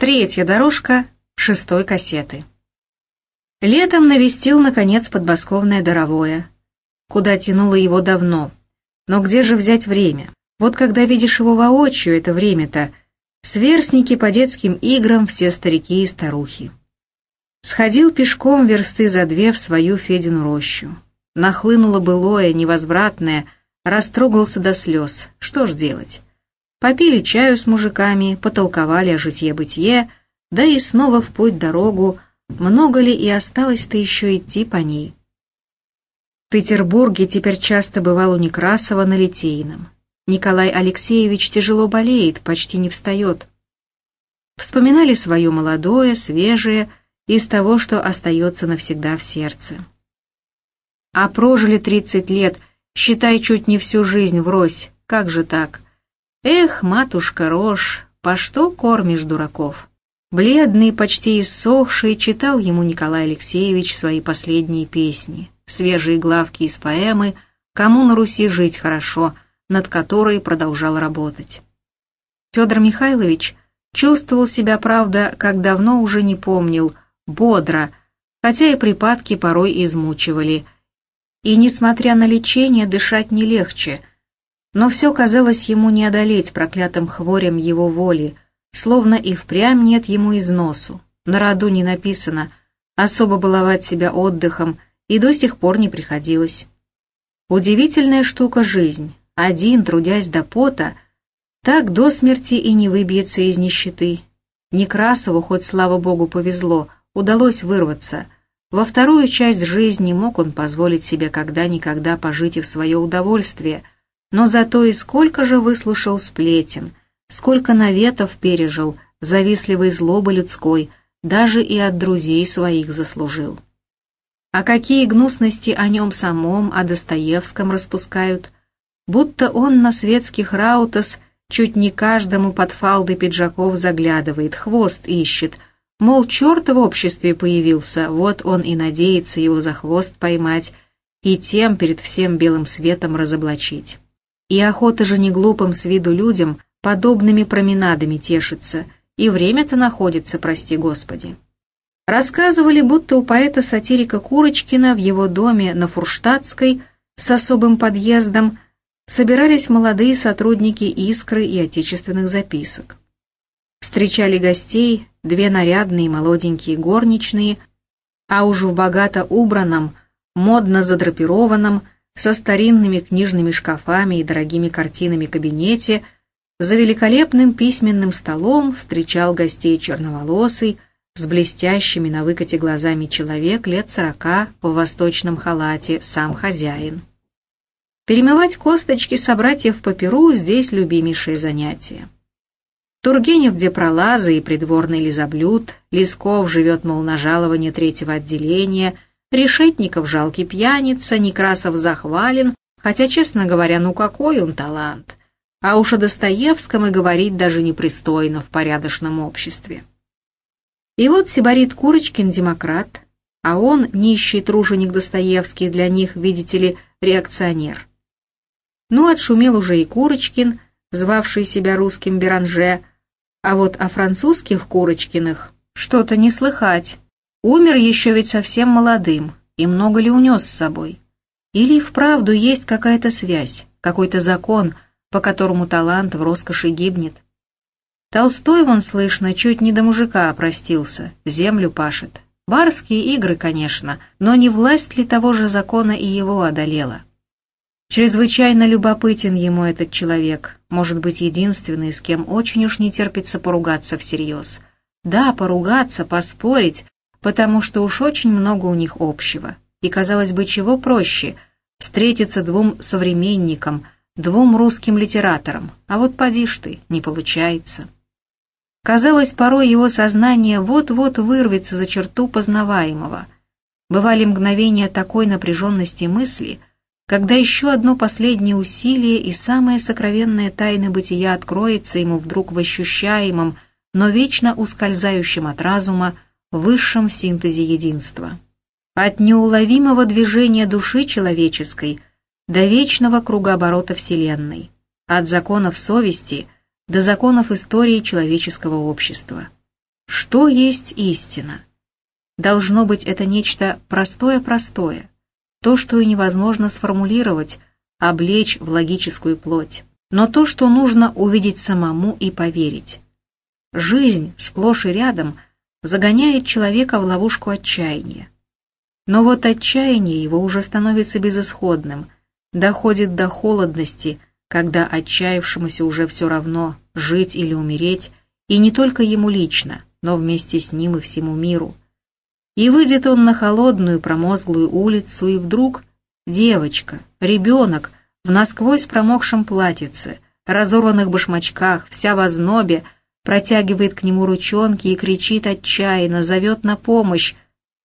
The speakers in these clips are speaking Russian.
Третья дорожка шестой кассеты. Летом навестил, наконец, подмосковное Доровое, куда тянуло его давно. Но где же взять время? Вот когда видишь его воочию, это время-то, сверстники по детским играм, все старики и старухи. Сходил пешком версты за две в свою Федину рощу. Нахлынуло былое, невозвратное, растрогался до слез. Что ж делать? Попили чаю с мужиками, потолковали о житье-бытие, да и снова в путь дорогу, много ли и осталось-то еще идти по ней. В Петербурге теперь часто бывал у Некрасова на Литейном. Николай Алексеевич тяжело болеет, почти не встает. Вспоминали свое молодое, свежее, из того, что остается навсегда в сердце. А прожили тридцать лет, считай чуть не всю жизнь врозь, как же так? Эх, матушка рожь, по что кормишь дураков? Бледный, почти иссохший, читал ему Николай Алексеевич свои последние песни, свежие главки из поэмы «Кому на Руси жить хорошо», над которой продолжал работать. Федор Михайлович чувствовал себя, правда, как давно уже не помнил, бодро, хотя и припадки порой измучивали. И, несмотря на лечение, дышать не легче – но все казалось ему не одолеть проклятым хворем его воли, словно и впрямь нет ему износу. На роду не написано «особо баловать себя отдыхом» и до сих пор не приходилось. Удивительная штука жизнь. Один, трудясь до пота, так до смерти и не выбьется из нищеты. Некрасову, хоть слава богу повезло, удалось вырваться. Во вторую часть жизни мог он позволить себе когда-никогда пожить и в свое удовольствие – но зато и сколько же выслушал сплетен, сколько наветов пережил, завистливой злобы людской, даже и от друзей своих заслужил. А какие гнусности о нем самом, о Достоевском распускают, будто он на светских раутас чуть не каждому под фалды пиджаков заглядывает, хвост ищет, мол, черт в обществе появился, вот он и надеется его за хвост поймать и тем перед всем белым светом разоблачить. И охота же не глупым с виду людям подобными променадами тешится, и время-то находится, прости господи. Рассказывали, будто у поэта-сатирика Курочкина в его доме на Фурштадтской с особым подъездом собирались молодые сотрудники «Искры» и отечественных записок. Встречали гостей две нарядные молоденькие горничные, а уж в богато убранном, модно задрапированном, со старинными книжными шкафами и дорогими картинами кабинете, за великолепным письменным столом встречал гостей черноволосый, с блестящими на выкате глазами человек лет сорока в восточном халате, сам хозяин. Перемывать косточки собратьев по перу здесь любимейшее занятие. Тургенев где пролазы и придворный лизоблюд, Лесков живет, мол, на жалование третьего отделения – Решетников жалкий пьяница, Некрасов захвален, хотя, честно говоря, ну какой он талант. А уж о Достоевском и говорить даже непристойно в порядочном обществе. И вот Сибарит Курочкин демократ, а он нищий труженик Достоевский, для них, видите ли, реакционер. Ну, отшумел уже и Курочкин, звавший себя русским Беранже, а вот о французских Курочкиных что-то не слыхать. Умер еще ведь совсем молодым, и много ли унес с собой? Или вправду есть какая-то связь, какой-то закон, по которому талант в роскоши гибнет? Толстой, вон слышно, чуть не до мужика опростился, землю пашет. Барские игры, конечно, но не власть ли того же закона и его одолела? Чрезвычайно любопытен ему этот человек, может быть, единственный, с кем очень уж не терпится поругаться всерьез. Да, поругаться, поспорить, потому что уж очень много у них общего. И, казалось бы, чего проще — встретиться двум современникам, двум русским литераторам, а вот поди ж ты, не получается. Казалось, порой его сознание вот-вот вырвется за черту познаваемого. Бывали мгновения такой напряженности мысли, когда еще одно последнее усилие и самая сокровенная тайна бытия откроется ему вдруг в ощущаемом, но вечно ускользающем от разума, высшем синтезе единства. От неуловимого движения души человеческой до вечного кругооборота Вселенной, от законов совести до законов истории человеческого общества. что есть истина. Должно быть, это нечто простое-простое, то, что и невозможно сформулировать, облечь в логическую плоть, но то, что нужно увидеть самому и поверить. Жизнь сплошь и рядом загоняет человека в ловушку отчаяния. Но вот отчаяние его уже становится безысходным, доходит до холодности, когда отчаявшемуся уже все равно, жить или умереть, и не только ему лично, но вместе с ним и всему миру. И выйдет он на холодную промозглую улицу, и вдруг девочка, ребенок, в насквозь промокшем платьице, разорванных башмачках, вся в ознобе, протягивает к нему ручонки и кричит отчаянно, зовет на помощь,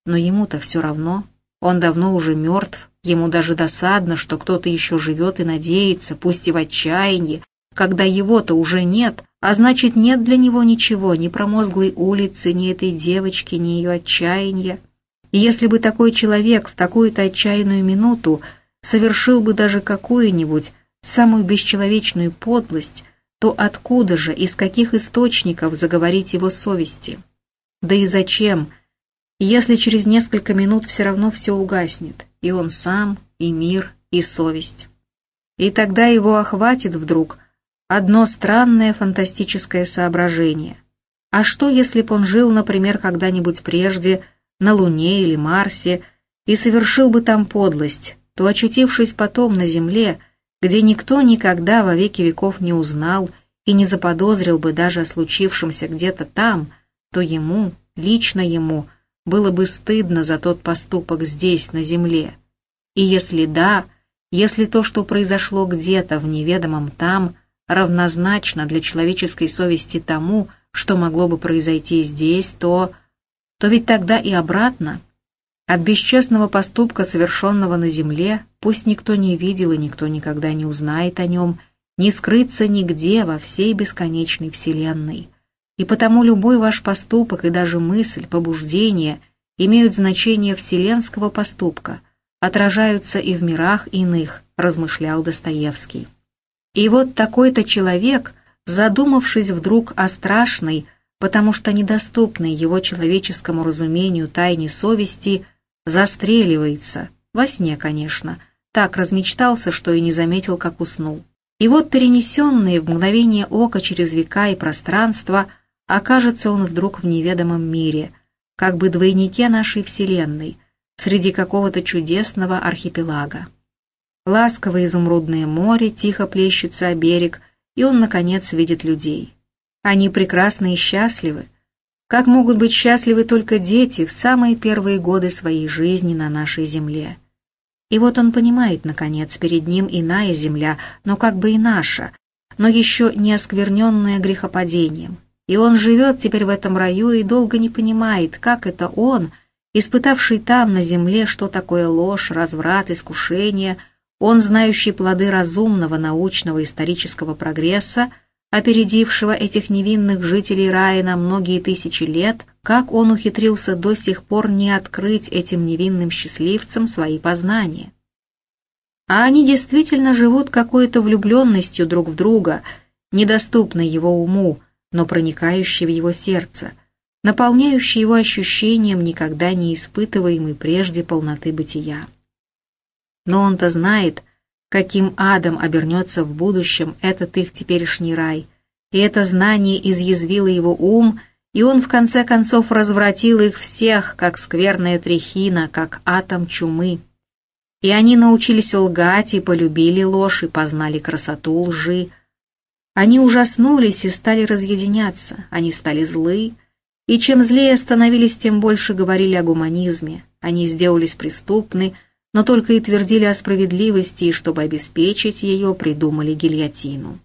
но ему-то все равно. Он давно уже мертв, ему даже досадно, что кто-то еще живет и надеется, пусть и в отчаянии, когда его-то уже нет, а значит нет для него ничего, ни промозглой улицы, ни этой девочки, ни ее отчаяния. И если бы такой человек в такую-то отчаянную минуту совершил бы даже какую-нибудь самую бесчеловечную подлость, то откуда же, из каких источников заговорить его совести? Да и зачем – если через несколько минут все равно все угаснет, и он сам, и мир, и совесть. И тогда его охватит вдруг одно странное фантастическое соображение. А что, если б он жил, например, когда-нибудь прежде на Луне или Марсе и совершил бы там подлость, то, очутившись потом на Земле, где никто никогда во веки веков не узнал и не заподозрил бы даже о случившемся где-то там, то ему, лично ему, было бы стыдно за тот поступок здесь, на земле. И если да, если то, что произошло где-то в неведомом там, равнозначно для человеческой совести тому, что могло бы произойти здесь, то... то ведь тогда и обратно. От бесчестного поступка, совершенного на земле, пусть никто не видел и никто никогда не узнает о нем, не скрыться нигде во всей бесконечной вселенной и потому любой ваш поступок и даже мысль, побуждение имеют значение вселенского поступка, отражаются и в мирах иных, размышлял Достоевский. И вот такой-то человек, задумавшись вдруг о страшной, потому что недоступной его человеческому разумению тайне совести, застреливается, во сне, конечно, так размечтался, что и не заметил, как уснул. И вот перенесенные в мгновение ока через века и пространство – окажется он вдруг в неведомом мире, как бы двойнике нашей Вселенной, среди какого-то чудесного архипелага. Ласковое изумрудное море тихо плещется о берег, и он, наконец, видит людей. Они прекрасны и счастливы. Как могут быть счастливы только дети в самые первые годы своей жизни на нашей земле? И вот он понимает, наконец, перед ним иная земля, но как бы и наша, но еще не оскверненная грехопадением, и он живет теперь в этом раю и долго не понимает, как это он, испытавший там, на земле, что такое ложь, разврат, искушение, он, знающий плоды разумного научного исторического прогресса, опередившего этих невинных жителей рая на многие тысячи лет, как он ухитрился до сих пор не открыть этим невинным счастливцам свои познания. А они действительно живут какой-то влюбленностью друг в друга, недоступной его уму, но проникающий в его сердце, наполняющий его ощущением никогда не испытываемой прежде полноты бытия. Но он-то знает, каким адом обернется в будущем этот их теперешний рай, и это знание изъязвило его ум, и он в конце концов развратил их всех, как скверная трехина, как атом чумы. И они научились лгать и полюбили ложь, и познали красоту лжи, они ужаснулись и стали разъединяться, они стали злы, и чем злее становились, тем больше говорили о гуманизме. Они сделались преступны, но только и твердили о справедливости, и чтобы обеспечить ее, придумали гильотину.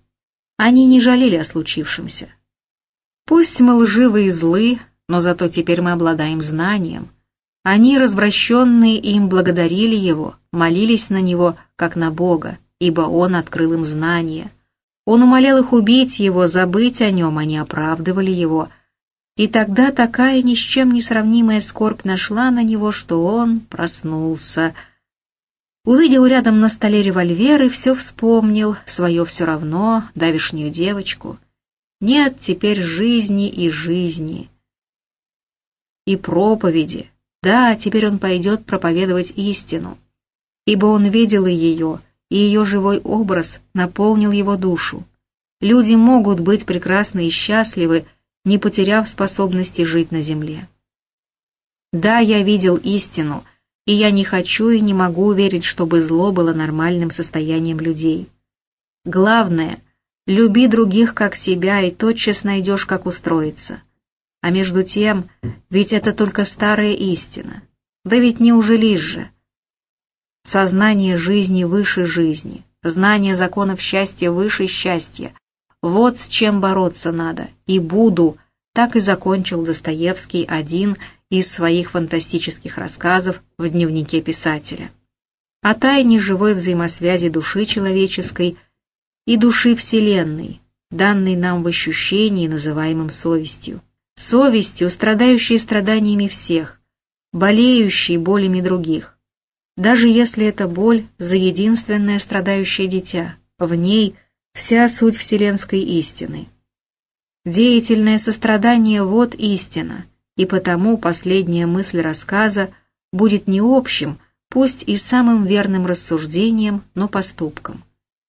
Они не жалели о случившемся. Пусть мы лживы и злы, но зато теперь мы обладаем знанием. Они, развращенные им, благодарили его, молились на него, как на Бога, ибо он открыл им знание – он умолял их убить его, забыть о нем, они оправдывали его. И тогда такая ни с чем не сравнимая скорбь нашла на него, что он проснулся. Увидел рядом на столе револьвер и все вспомнил, свое все равно, давишнюю девочку. Нет теперь жизни и жизни. и проповеди. Да, теперь он пойдет проповедовать истину. Ибо он видел и ее, и ее живой образ наполнил его душу. Люди могут быть прекрасны и счастливы, не потеряв способности жить на земле. Да, я видел истину, и я не хочу и не могу верить, чтобы зло было нормальным состоянием людей. Главное, люби других как себя, и тотчас найдешь, как устроиться. А между тем, ведь это только старая истина. Да ведь не ужелишь же. Сознание жизни выше жизни, знание законов счастья выше счастья. Вот с чем бороться надо. И буду, так и закончил Достоевский один из своих фантастических рассказов в дневнике писателя. О тайне живой взаимосвязи души человеческой и души Вселенной, данной нам в ощущении, называемом совестью совестью, страдающей страданиями всех, болеющей болями других. Даже если это боль за единственное страдающее дитя, в ней вся суть вселенской истины. Деятельное сострадание – вот истина, и потому последняя мысль рассказа будет не общим, пусть и самым верным рассуждением, но поступком.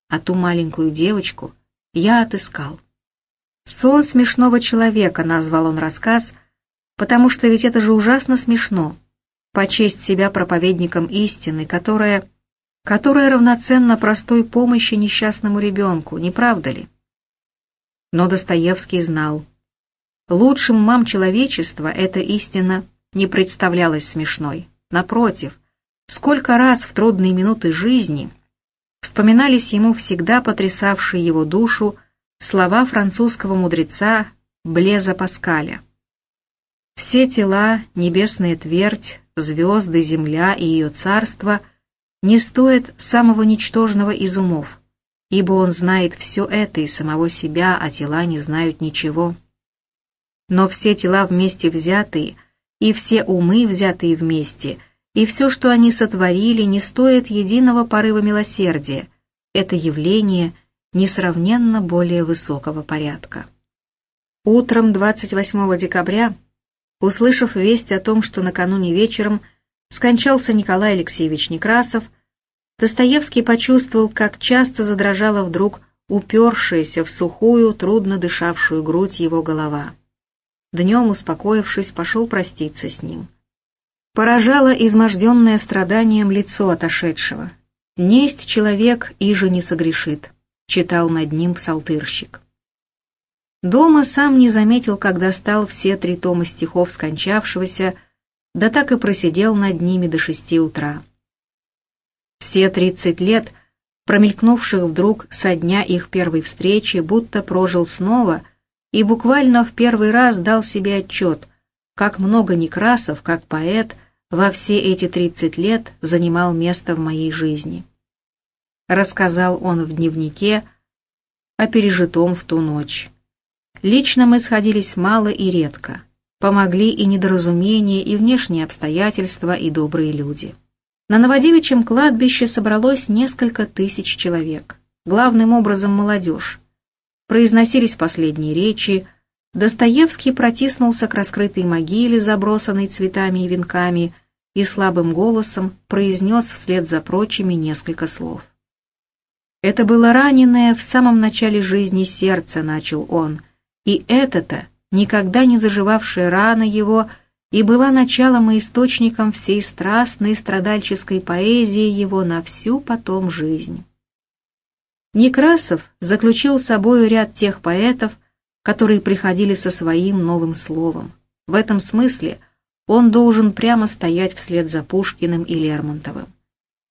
А ту маленькую девочку я отыскал. «Сон смешного человека» назвал он рассказ, потому что ведь это же ужасно смешно. Почесть себя проповедником истины, которая, которая равноценна простой помощи несчастному ребенку, не правда ли? Но Достоевский знал. Лучшим мам человечества эта истина не представлялась смешной. Напротив, сколько раз в трудные минуты жизни вспоминались ему всегда потрясавшие его душу слова французского мудреца Блеза Паскаля. Все тела, небесная твердь, звезды, земля и ее царство не стоят самого ничтожного из умов, ибо он знает все это и самого себя, а тела не знают ничего. Но все тела вместе взятые, и все умы взятые вместе, и все, что они сотворили, не стоит единого порыва милосердия. Это явление – несравненно более высокого порядка. Утром 28 декабря, услышав весть о том, что накануне вечером скончался Николай Алексеевич Некрасов, Достоевский почувствовал, как часто задрожала вдруг упершаяся в сухую, трудно дышавшую грудь его голова. Днем, успокоившись, пошел проститься с ним. Поражало изможденное страданием лицо отошедшего. Несть человек иже не согрешит читал над ним псалтырщик. Дома сам не заметил, когда стал все три тома стихов скончавшегося, да так и просидел над ними до шести утра. Все тридцать лет, промелькнувших вдруг со дня их первой встречи, будто прожил снова и буквально в первый раз дал себе отчет, как много Некрасов, как поэт, во все эти тридцать лет занимал место в моей жизни рассказал он в дневнике о пережитом в ту ночь. Лично мы сходились мало и редко. Помогли и недоразумения, и внешние обстоятельства, и добрые люди. На Новодевичьем кладбище собралось несколько тысяч человек. Главным образом молодежь. Произносились последние речи, Достоевский протиснулся к раскрытой могиле, забросанной цветами и венками, и слабым голосом произнес вслед за прочими несколько слов. Это было раненое в самом начале жизни сердце, начал он, и это-то, никогда не заживавшая рана его, и была началом и источником всей страстной страдальческой поэзии его на всю потом жизнь. Некрасов заключил собою ряд тех поэтов, которые приходили со своим новым словом. В этом смысле он должен прямо стоять вслед за Пушкиным и Лермонтовым.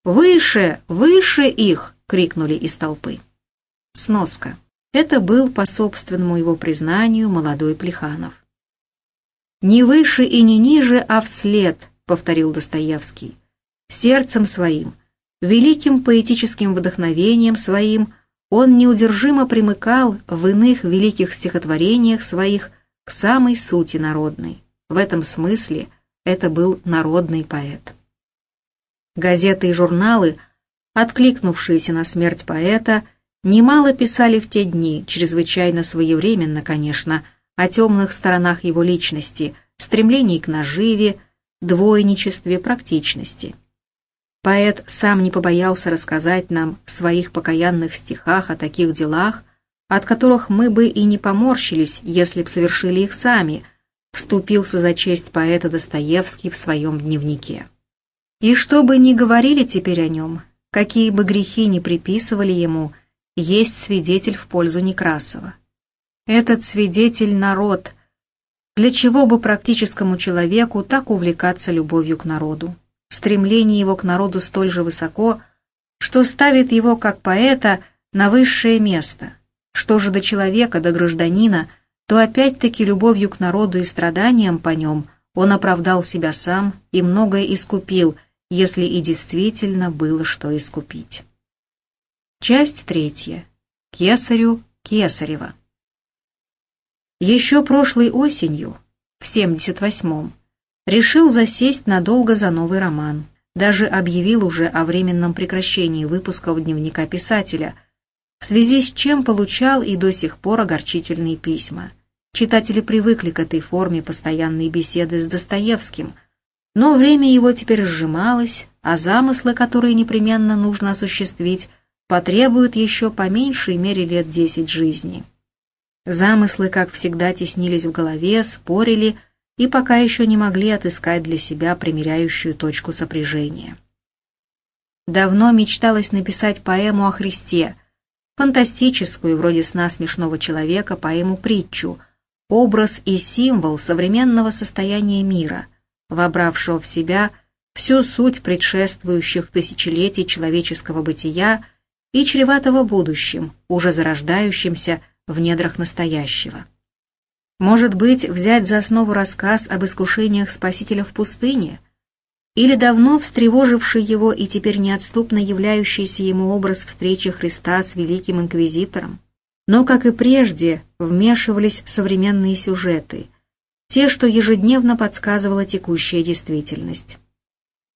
«Выше, выше их!» — крикнули из толпы. Сноска. Это был, по собственному его признанию, молодой Плеханов. «Не выше и не ниже, а вслед», — повторил Достоевский. «Сердцем своим, великим поэтическим вдохновением своим он неудержимо примыкал в иных великих стихотворениях своих к самой сути народной. В этом смысле это был народный поэт». Газеты и журналы, откликнувшиеся на смерть поэта, немало писали в те дни, чрезвычайно своевременно, конечно, о темных сторонах его личности, стремлении к наживе, двойничестве, практичности. Поэт сам не побоялся рассказать нам в своих покаянных стихах о таких делах, от которых мы бы и не поморщились, если б совершили их сами, вступился за честь поэта Достоевский в своем дневнике. И что бы ни говорили теперь о нем, какие бы грехи ни приписывали ему, есть свидетель в пользу Некрасова. Этот свидетель — народ. Для чего бы практическому человеку так увлекаться любовью к народу? Стремление его к народу столь же высоко, что ставит его, как поэта, на высшее место. Что же до человека, до гражданина, то опять-таки любовью к народу и страданиям по нем он оправдал себя сам и многое искупил — если и действительно было что искупить. Часть третья. Кесарю Кесарева. Еще прошлой осенью, в 78-м, решил засесть надолго за новый роман. Даже объявил уже о временном прекращении выпусков дневника писателя, в связи с чем получал и до сих пор огорчительные письма. Читатели привыкли к этой форме постоянной беседы с Достоевским – но время его теперь сжималось, а замыслы, которые непременно нужно осуществить, потребуют еще по меньшей мере лет десять жизни. Замыслы, как всегда, теснились в голове, спорили и пока еще не могли отыскать для себя примиряющую точку сопряжения. Давно мечталось написать поэму о Христе, фантастическую, вроде сна смешного человека, поэму-притчу, образ и символ современного состояния мира – вобравшего в себя всю суть предшествующих тысячелетий человеческого бытия и чреватого будущим, уже зарождающимся в недрах настоящего. Может быть, взять за основу рассказ об искушениях Спасителя в пустыне, или давно встревоживший его и теперь неотступно являющийся ему образ встречи Христа с Великим Инквизитором. Но, как и прежде, вмешивались современные сюжеты – те, что ежедневно подсказывала текущая действительность.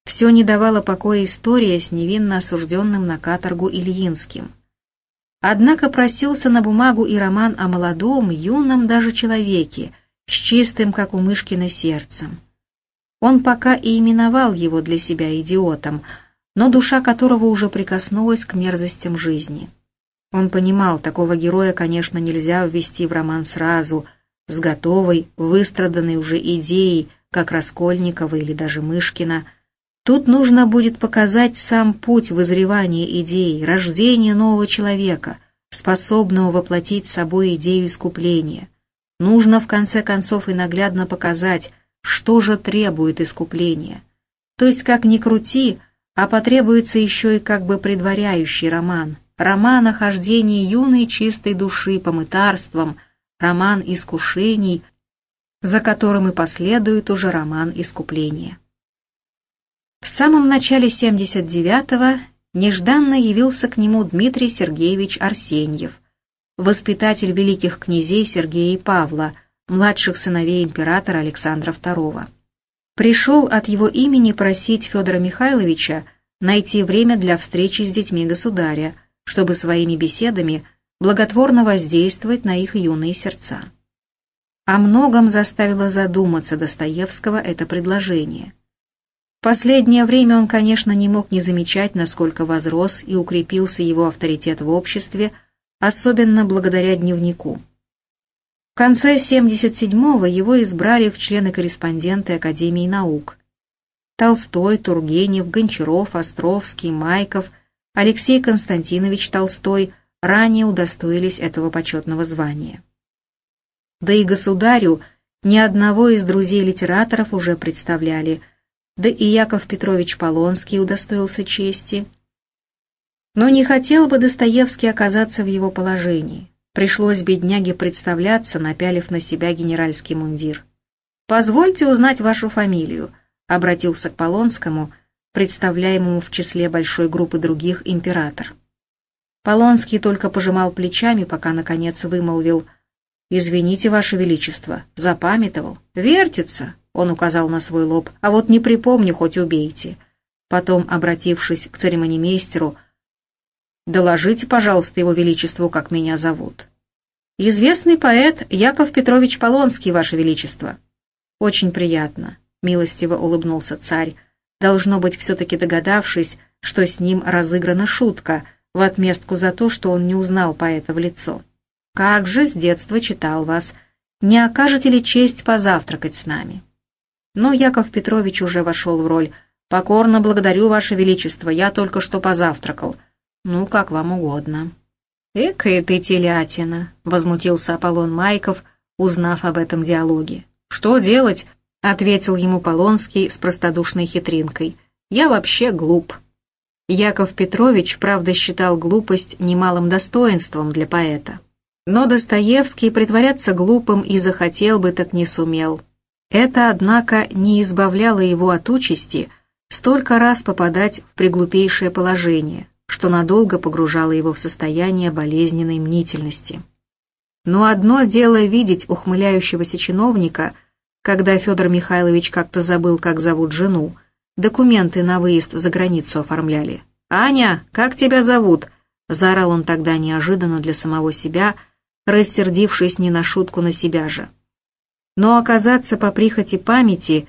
Все не давало покоя история с невинно осужденным на каторгу Ильинским. Однако просился на бумагу и роман о молодом, юном даже человеке, с чистым, как у Мышкина, сердцем. Он пока и именовал его для себя идиотом, но душа которого уже прикоснулась к мерзостям жизни. Он понимал, такого героя, конечно, нельзя ввести в роман сразу – с готовой, выстраданной уже идеей, как Раскольникова или даже Мышкина. Тут нужно будет показать сам путь вызревания идеи, рождения нового человека, способного воплотить собой идею искупления. Нужно в конце концов и наглядно показать, что же требует искупления. То есть, как ни крути, а потребуется еще и как бы предваряющий роман. Роман о хождении юной чистой души по мытарствам – роман искушений, за которым и последует уже роман искупления. В самом начале 79-го нежданно явился к нему Дмитрий Сергеевич Арсеньев, воспитатель великих князей Сергея и Павла, младших сыновей императора Александра II. Пришел от его имени просить Федора Михайловича найти время для встречи с детьми государя, чтобы своими беседами благотворно воздействовать на их юные сердца. О многом заставило задуматься Достоевского это предложение. Последнее время он, конечно, не мог не замечать, насколько возрос и укрепился его авторитет в обществе, особенно благодаря дневнику. В конце 77-го его избрали в члены-корреспонденты Академии наук. Толстой, Тургенев, Гончаров, Островский, Майков, Алексей Константинович Толстой – ранее удостоились этого почетного звания. Да и государю ни одного из друзей литераторов уже представляли, да и Яков Петрович Полонский удостоился чести. Но не хотел бы Достоевский оказаться в его положении. Пришлось бедняге представляться, напялив на себя генеральский мундир. «Позвольте узнать вашу фамилию», — обратился к Полонскому, представляемому в числе большой группы других император. Полонский только пожимал плечами, пока, наконец, вымолвил «Извините, Ваше Величество, запамятовал. Вертится», — он указал на свой лоб, «а вот не припомню, хоть убейте». Потом, обратившись к церемонимейстеру, «Доложите, пожалуйста, Его Величеству, как меня зовут». «Известный поэт Яков Петрович Полонский, Ваше Величество». «Очень приятно», — милостиво улыбнулся царь, должно быть, все-таки догадавшись, что с ним разыграна шутка в отместку за то, что он не узнал поэта в лицо. «Как же с детства читал вас. Не окажете ли честь позавтракать с нами?» Но Яков Петрович уже вошел в роль. «Покорно благодарю, Ваше Величество, я только что позавтракал. Ну, как вам угодно». «Экая ты телятина», — возмутился Аполлон Майков, узнав об этом диалоге. «Что делать?» — ответил ему Полонский с простодушной хитринкой. «Я вообще глуп». Яков Петрович, правда, считал глупость немалым достоинством для поэта. Но Достоевский притворяться глупым и захотел бы, так не сумел. Это, однако, не избавляло его от участи столько раз попадать в приглупейшее положение, что надолго погружало его в состояние болезненной мнительности. Но одно дело видеть ухмыляющегося чиновника, когда Федор Михайлович как-то забыл, как зовут жену, документы на выезд за границу оформляли. «Аня, как тебя зовут?» — заорал он тогда неожиданно для самого себя, рассердившись не на шутку на себя же. Но оказаться по прихоти памяти,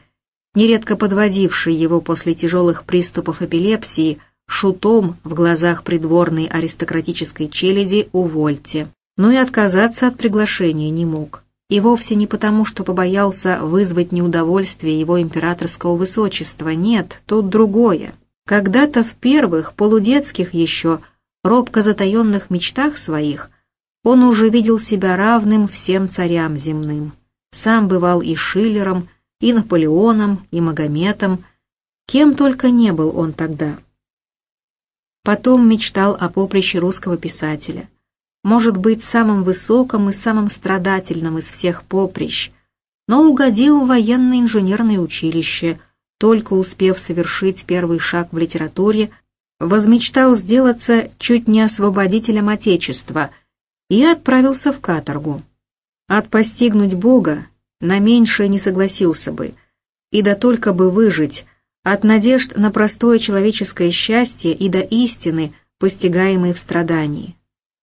нередко подводившей его после тяжелых приступов эпилепсии, шутом в глазах придворной аристократической челяди увольте но и отказаться от приглашения не мог. И вовсе не потому, что побоялся вызвать неудовольствие его императорского высочества, нет, тут другое. Когда-то в первых, полудетских еще, робко затаенных мечтах своих, он уже видел себя равным всем царям земным. Сам бывал и Шиллером, и Наполеоном, и Магометом, кем только не был он тогда. Потом мечтал о поприще русского писателя – может быть самым высоким и самым страдательным из всех поприщ, но угодил в военное инженерное училище, только успев совершить первый шаг в литературе, возмечтал сделаться чуть не освободителем Отечества и отправился в каторгу. Отпостигнуть Бога на меньшее не согласился бы, и да только бы выжить от надежд на простое человеческое счастье и до истины, постигаемой в страдании.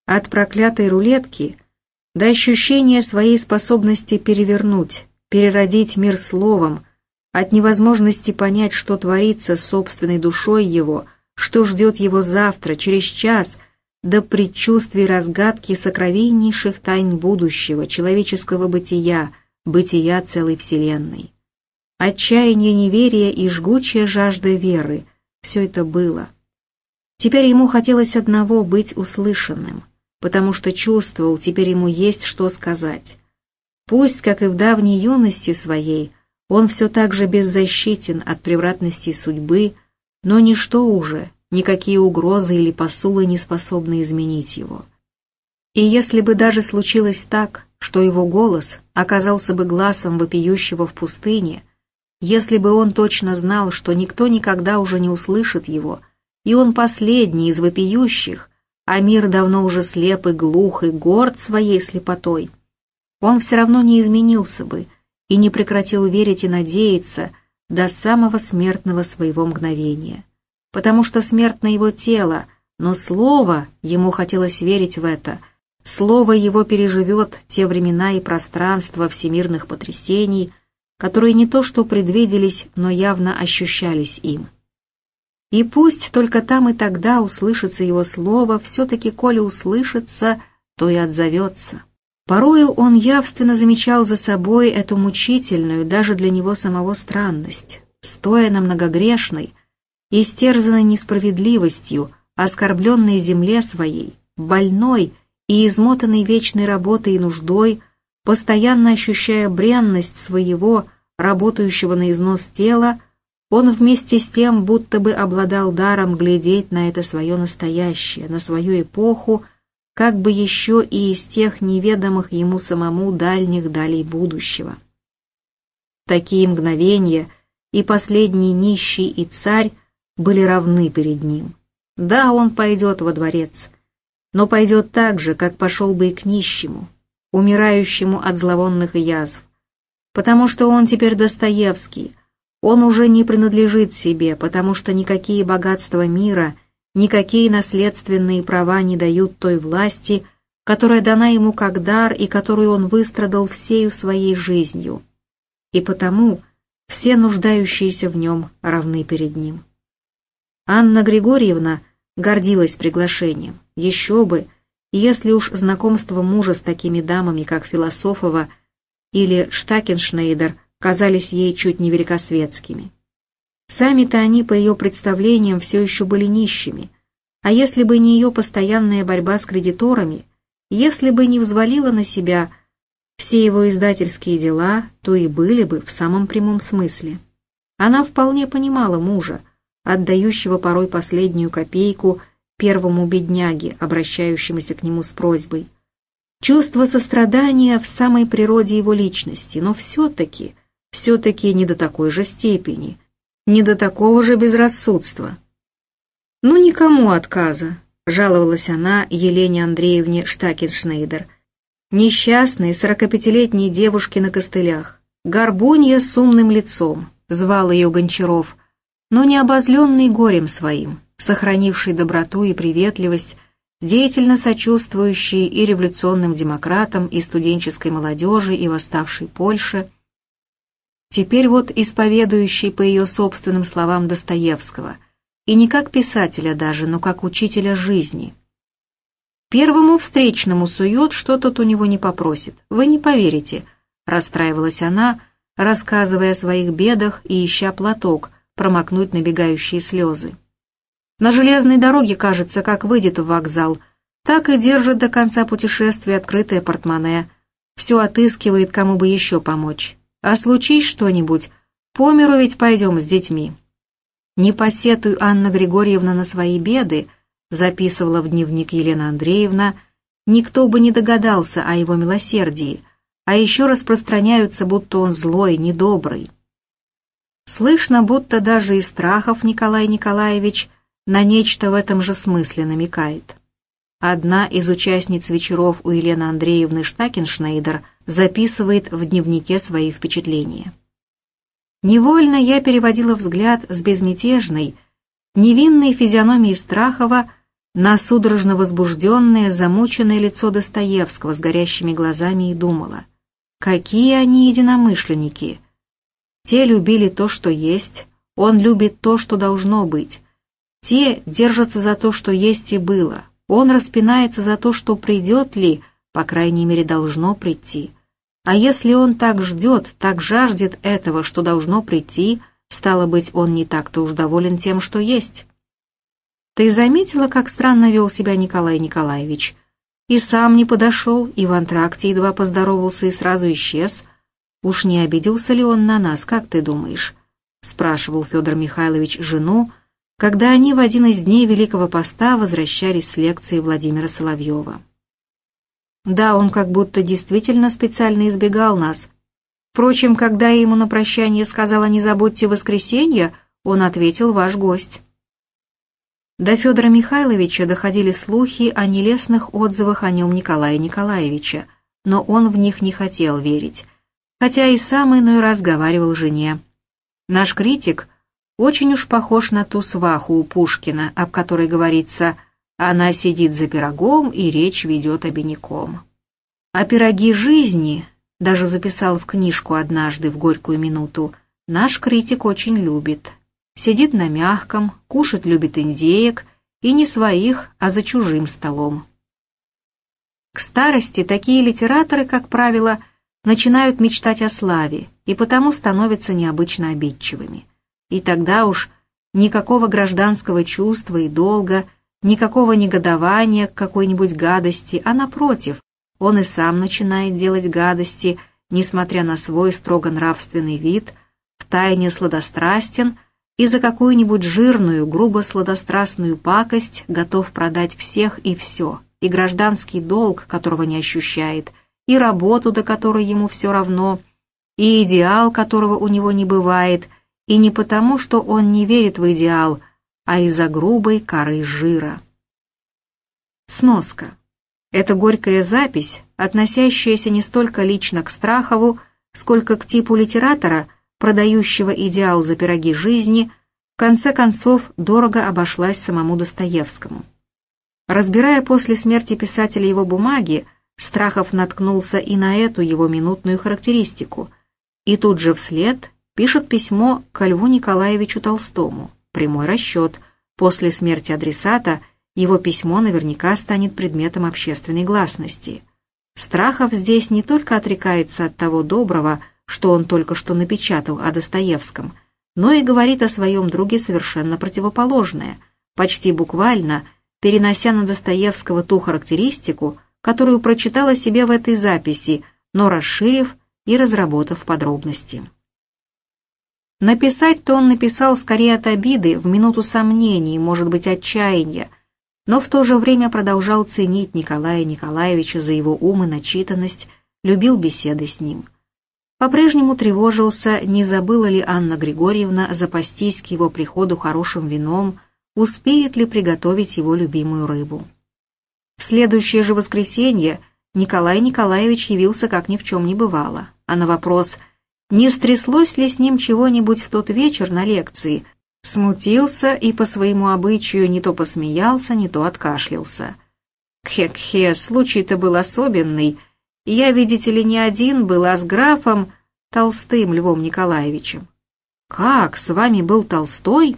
От проклятой рулетки до ощущения своей способности перевернуть, переродить мир словом, от невозможности понять, что творится с собственной душой его, что ждет его завтра, через час, до предчувствий разгадки сокровеннейших тайн будущего, человеческого бытия, бытия целой Вселенной. Отчаяние неверия и жгучая жажда веры — все это было. Теперь ему хотелось одного — быть услышанным — потому что чувствовал, теперь ему есть что сказать. Пусть, как и в давней юности своей, он все так же беззащитен от превратностей судьбы, но ничто уже, никакие угрозы или посулы не способны изменить его. И если бы даже случилось так, что его голос оказался бы глазом вопиющего в пустыне, если бы он точно знал, что никто никогда уже не услышит его, и он последний из вопиющих, а мир давно уже слеп и глух и горд своей слепотой, он все равно не изменился бы и не прекратил верить и надеяться до самого смертного своего мгновения. Потому что смертно его тело, но слово, ему хотелось верить в это, слово его переживет те времена и пространства всемирных потрясений, которые не то что предвиделись, но явно ощущались им. И пусть только там и тогда услышится его слово, все-таки, коли услышится, то и отзовется. Порою он явственно замечал за собой эту мучительную, даже для него самого странность, стоя на многогрешной, истерзанной несправедливостью, оскорбленной земле своей, больной и измотанной вечной работой и нуждой, постоянно ощущая бренность своего, работающего на износ тела, он вместе с тем будто бы обладал даром глядеть на это свое настоящее, на свою эпоху, как бы еще и из тех неведомых ему самому дальних далей будущего. Такие мгновения и последний нищий и царь были равны перед ним. Да, он пойдет во дворец, но пойдет так же, как пошел бы и к нищему, умирающему от зловонных язв, потому что он теперь Достоевский, он уже не принадлежит себе, потому что никакие богатства мира, никакие наследственные права не дают той власти, которая дана ему как дар и которую он выстрадал всею своей жизнью. и потому все нуждающиеся в нем равны перед ним. Анна Григорьевна гордилась приглашением. Еще бы, если уж знакомство мужа с такими дамами, как Философова или Штакеншнейдер, казались ей чуть не великосветскими. Сами-то они, по ее представлениям, все еще были нищими, а если бы не ее постоянная борьба с кредиторами, если бы не взвалила на себя все его издательские дела, то и были бы в самом прямом смысле. Она вполне понимала мужа, отдающего порой последнюю копейку первому бедняге, обращающемуся к нему с просьбой. Чувство сострадания в самой природе его личности, но все-таки, все-таки не до такой же степени, не до такого же безрассудства. «Ну, никому отказа», — жаловалась она Елене Андреевне Штакеншнейдер, несчастной сорокапятилетней девушке на костылях, горбунья с умным лицом, звал ее Гончаров, но не обозленный горем своим, сохранивший доброту и приветливость, деятельно сочувствующий и революционным демократам, и студенческой молодежи, и восставшей Польше, теперь вот исповедующий по ее собственным словам Достоевского, и не как писателя даже, но как учителя жизни. Первому встречному сует, что тот у него не попросит. Вы не поверите, расстраивалась она, рассказывая о своих бедах и ища платок, промокнуть набегающие слезы. На железной дороге, кажется, как выйдет в вокзал, так и держит до конца путешествия открытое портмоне. Все отыскивает, кому бы еще помочь. А случись что-нибудь, по миру ведь пойдем с детьми. Не посетуй, Анна Григорьевна, на свои беды, записывала в дневник Елена Андреевна, никто бы не догадался о его милосердии, а еще распространяются, будто он злой, недобрый. Слышно, будто даже из страхов Николай Николаевич на нечто в этом же смысле намекает. Одна из участниц вечеров у Елены Андреевны Штакеншнейдер записывает в дневнике свои впечатления. Невольно я переводила взгляд с безмятежной, невинной физиономии Страхова на судорожно возбужденное, замученное лицо Достоевского с горящими глазами и думала, какие они единомышленники — те любили то, что есть, он любит то, что должно быть. Те держатся за то, что есть и было. Он распинается за то, что придет ли, по крайней мере, должно прийти. А если он так ждет, так жаждет этого, что должно прийти, стало быть, он не так-то уж доволен тем, что есть. Ты заметила, как странно вел себя Николай Николаевич? И сам не подошел, и в антракте едва поздоровался и сразу исчез, «Уж не обиделся ли он на нас, как ты думаешь?» — спрашивал Федор Михайлович жену, когда они в один из дней Великого Поста возвращались с лекции Владимира Соловьева. Да, он как будто действительно специально избегал нас. Впрочем, когда я ему на прощание сказала «не забудьте воскресенье», он ответил «ваш гость». До Федора Михайловича доходили слухи о нелестных отзывах о нем Николая Николаевича, но он в них не хотел верить хотя и сам иной раз говаривал жене. Наш критик очень уж похож на ту сваху у Пушкина, об которой говорится «она сидит за пирогом и речь ведет обиняком». А пироги жизни, даже записал в книжку однажды в горькую минуту, наш критик очень любит. Сидит на мягком, кушать любит индеек, и не своих, а за чужим столом. К старости такие литераторы, как правило, начинают мечтать о славе и потому становятся необычно обидчивыми. И тогда уж никакого гражданского чувства и долга, никакого негодования к какой-нибудь гадости, а напротив, он и сам начинает делать гадости, несмотря на свой строго нравственный вид, втайне сладострастен и за какую-нибудь жирную, грубо сладострастную пакость готов продать всех и все, и гражданский долг, которого не ощущает – и работу, до которой ему все равно, и идеал, которого у него не бывает, и не потому, что он не верит в идеал, а из-за грубой коры жира. Сноска. Это горькая запись, относящаяся не столько лично к Страхову, сколько к типу литератора, продающего идеал за пироги жизни, в конце концов дорого обошлась самому Достоевскому. Разбирая после смерти писателя его бумаги, Страхов наткнулся и на эту его минутную характеристику. И тут же вслед пишет письмо к Льву Николаевичу Толстому. Прямой расчет. После смерти адресата его письмо наверняка станет предметом общественной гласности. Страхов здесь не только отрекается от того доброго, что он только что напечатал о Достоевском, но и говорит о своем друге совершенно противоположное, почти буквально перенося на Достоевского ту характеристику, которую прочитал о себе в этой записи, но расширив и разработав подробности. Написать-то он написал скорее от обиды, в минуту сомнений, может быть, отчаяния, но в то же время продолжал ценить Николая Николаевича за его ум и начитанность, любил беседы с ним. По-прежнему тревожился, не забыла ли Анна Григорьевна запастись к его приходу хорошим вином, успеет ли приготовить его любимую рыбу. В следующее же воскресенье Николай Николаевич явился как ни в чем не бывало, а на вопрос «Не стряслось ли с ним чего-нибудь в тот вечер на лекции?» смутился и по своему обычаю не то посмеялся, не то откашлялся. «Кхе-кхе, случай-то был особенный. Я, видите ли, не один был, а с графом Толстым Львом Николаевичем». «Как, с вами был Толстой?»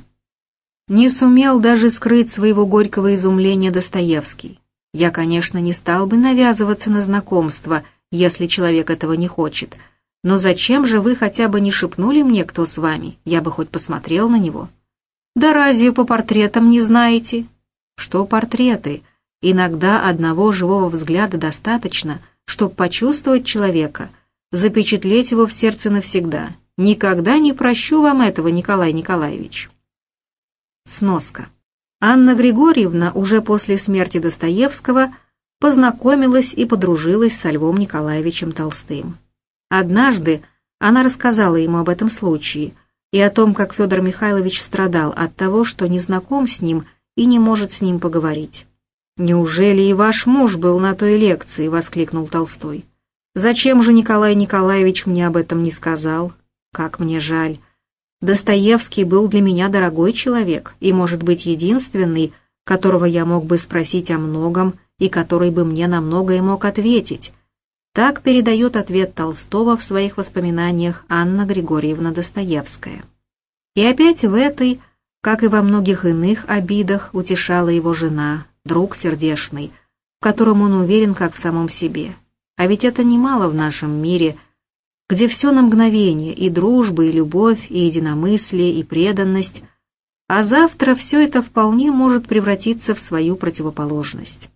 Не сумел даже скрыть своего горького изумления Достоевский. Я, конечно, не стал бы навязываться на знакомство, если человек этого не хочет. Но зачем же вы хотя бы не шепнули мне, кто с вами? Я бы хоть посмотрел на него. Да разве по портретам не знаете? Что портреты? Иногда одного живого взгляда достаточно, чтобы почувствовать человека, запечатлеть его в сердце навсегда. Никогда не прощу вам этого, Николай Николаевич. Сноска. Анна Григорьевна уже после смерти Достоевского познакомилась и подружилась со Львом Николаевичем Толстым. Однажды она рассказала ему об этом случае и о том, как Федор Михайлович страдал от того, что не знаком с ним и не может с ним поговорить. «Неужели и ваш муж был на той лекции?» — воскликнул Толстой. «Зачем же Николай Николаевич мне об этом не сказал? Как мне жаль. Достоевский был для меня дорогой человек и, может быть, единственный, которого я мог бы спросить о многом и который бы мне на многое мог ответить. Так передает ответ Толстого в своих воспоминаниях Анна Григорьевна Достоевская. И опять в этой, как и во многих иных обидах, утешала его жена, друг сердешный, в котором он уверен как в самом себе. А ведь это немало в нашем мире – где все на мгновение, и дружба, и любовь, и единомыслие, и преданность, а завтра все это вполне может превратиться в свою противоположность.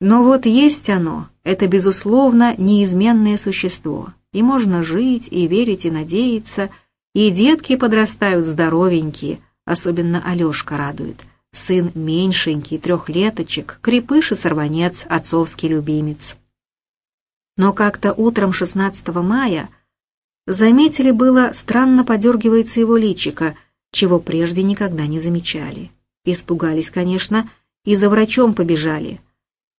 Но вот есть оно, это, безусловно, неизменное существо, и можно жить, и верить, и надеяться, и детки подрастают здоровенькие, особенно Алешка радует, сын меньшенький, трехлеточек, крепыш и сорванец, отцовский любимец. Но как-то утром 16 мая заметили было, странно подергивается его личико, чего прежде никогда не замечали. Испугались, конечно, и за врачом побежали.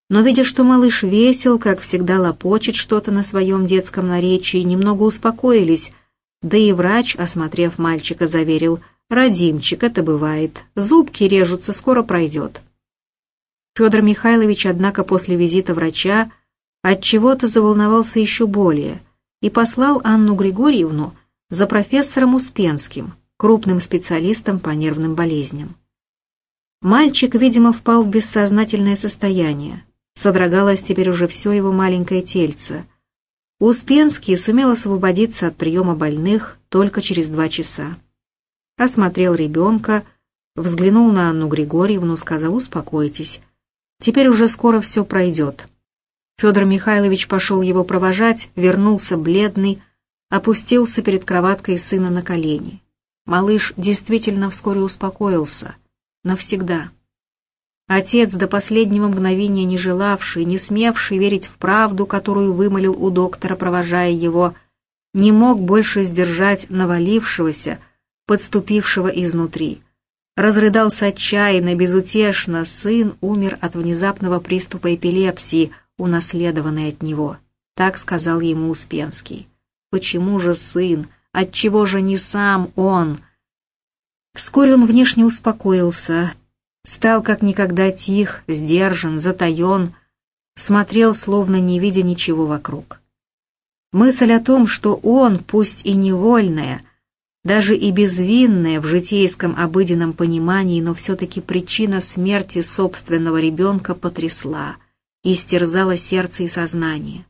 Но видя, что малыш весел, как всегда лопочет что-то на своем детском наречии, немного успокоились, да и врач, осмотрев мальчика, заверил, «Родимчик, это бывает, зубки режутся, скоро пройдет». Федор Михайлович, однако, после визита врача от чего то заволновался еще более и послал Анну Григорьевну за профессором Успенским, крупным специалистом по нервным болезням. Мальчик, видимо, впал в бессознательное состояние. Содрогалось теперь уже все его маленькое тельце. Успенский сумел освободиться от приема больных только через два часа. Осмотрел ребенка, взглянул на Анну Григорьевну, сказал «Успокойтесь, теперь уже скоро все пройдет». Федор Михайлович пошел его провожать, вернулся бледный, опустился перед кроваткой сына на колени. Малыш действительно вскоре успокоился. Навсегда. Отец, до последнего мгновения не желавший, не смевший верить в правду, которую вымолил у доктора, провожая его, не мог больше сдержать навалившегося, подступившего изнутри. Разрыдался отчаянно, безутешно, сын умер от внезапного приступа эпилепсии, унаследованный от него. Так сказал ему Успенский. Почему же сын? Отчего же не сам он? Вскоре он внешне успокоился, стал как никогда тих, сдержан, затаен, смотрел, словно не видя ничего вокруг. Мысль о том, что он, пусть и невольная, даже и безвинная в житейском обыденном понимании, но все-таки причина смерти собственного ребенка потрясла, истерзала сердце и сознание.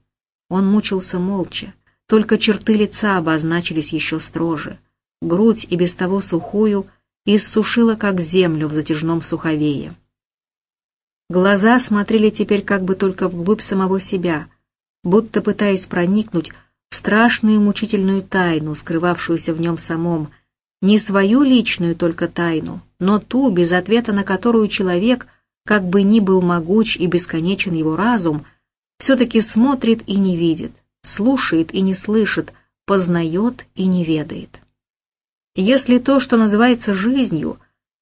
Он мучился молча, только черты лица обозначились еще строже. Грудь и без того сухую иссушила, как землю в затяжном суховее. Глаза смотрели теперь как бы только вглубь самого себя, будто пытаясь проникнуть в страшную мучительную тайну, скрывавшуюся в нем самом, не свою личную только тайну, но ту, без ответа на которую человек, как бы ни был могуч и бесконечен его разум, все-таки смотрит и не видит, слушает и не слышит, познает и не ведает. Если то, что называется жизнью,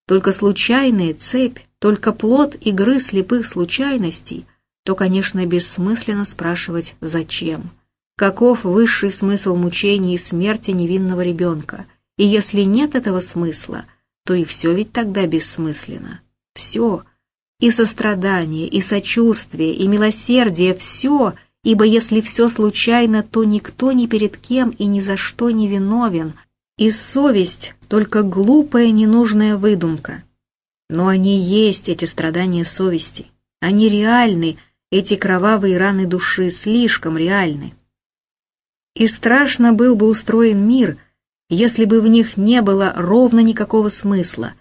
только случайная цепь, только плод игры слепых случайностей, то, конечно, бессмысленно спрашивать «зачем?». Каков высший смысл мучений и смерти невинного ребенка? И если нет этого смысла, то и все ведь тогда бессмысленно. Все. И сострадание, и сочувствие, и милосердие, все — ибо если все случайно, то никто ни перед кем и ни за что не виновен, и совесть — только глупая ненужная выдумка. Но они есть, эти страдания совести. Они реальны, эти кровавые раны души, слишком реальны. И страшно был бы устроен мир, если бы в них не было ровно никакого смысла,